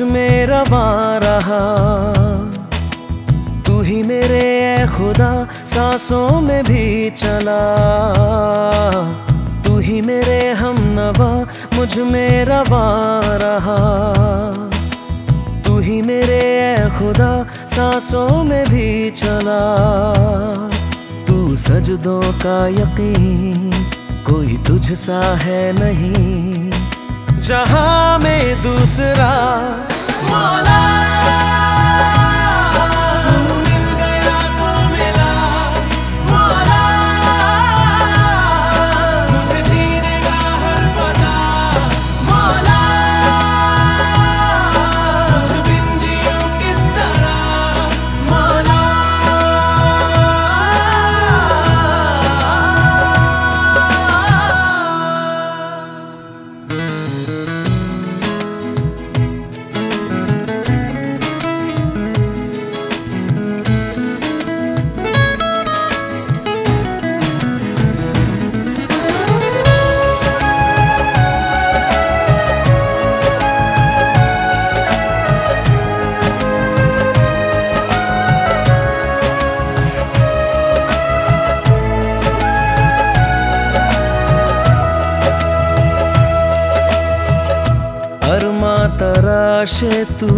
में रवा रहा। तू ही मेरे ए खुदा, सांसों में भी चला। तू ही मेरे हम नवा, मुझमें रवा रहा। तू ही मेरे ए खुदा, सांसों में भी चला। तू सजदों का यकीन, कोई तुझ सा है नहीं। जहाँ में दूसरा तराशे तू,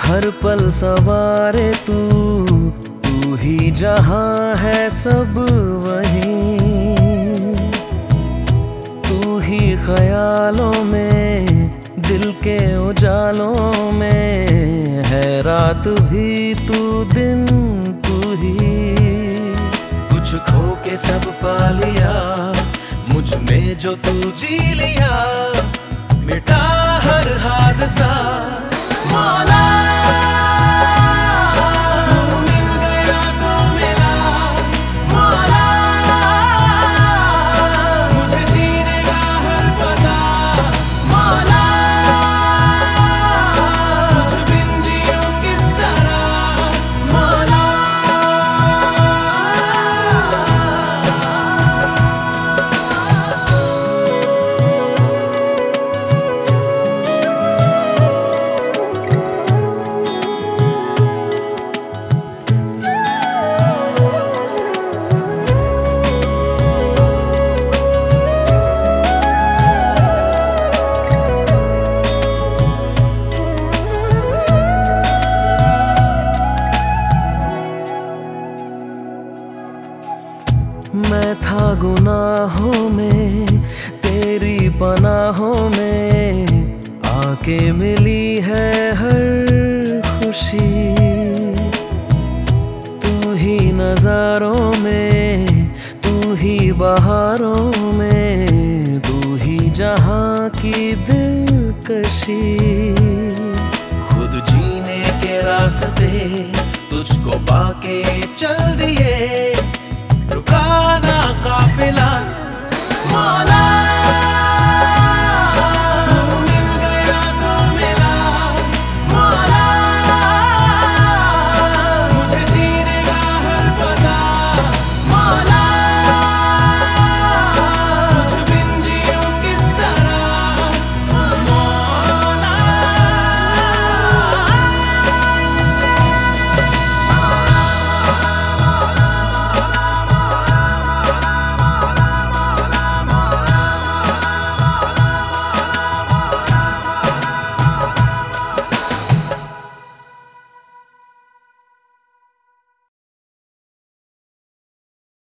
हर पल सवारे तू तू ही जहाँ है सब वहीं। तू ही ख्यालों में, दिल के उजालों में, है रात भी तू, दिन तू ही। कुछ खो के सब पा लिया, मुझमें जो तू जी लिया मैं था गुनाहों में, तेरी पनाहों में, आके मिली है हर खुशी। तू ही नजारों में, तू ही बहारों में, तू ही जहाँ की दिलकशी। खुद जीने के रास्ते तुझको पाके चल दिए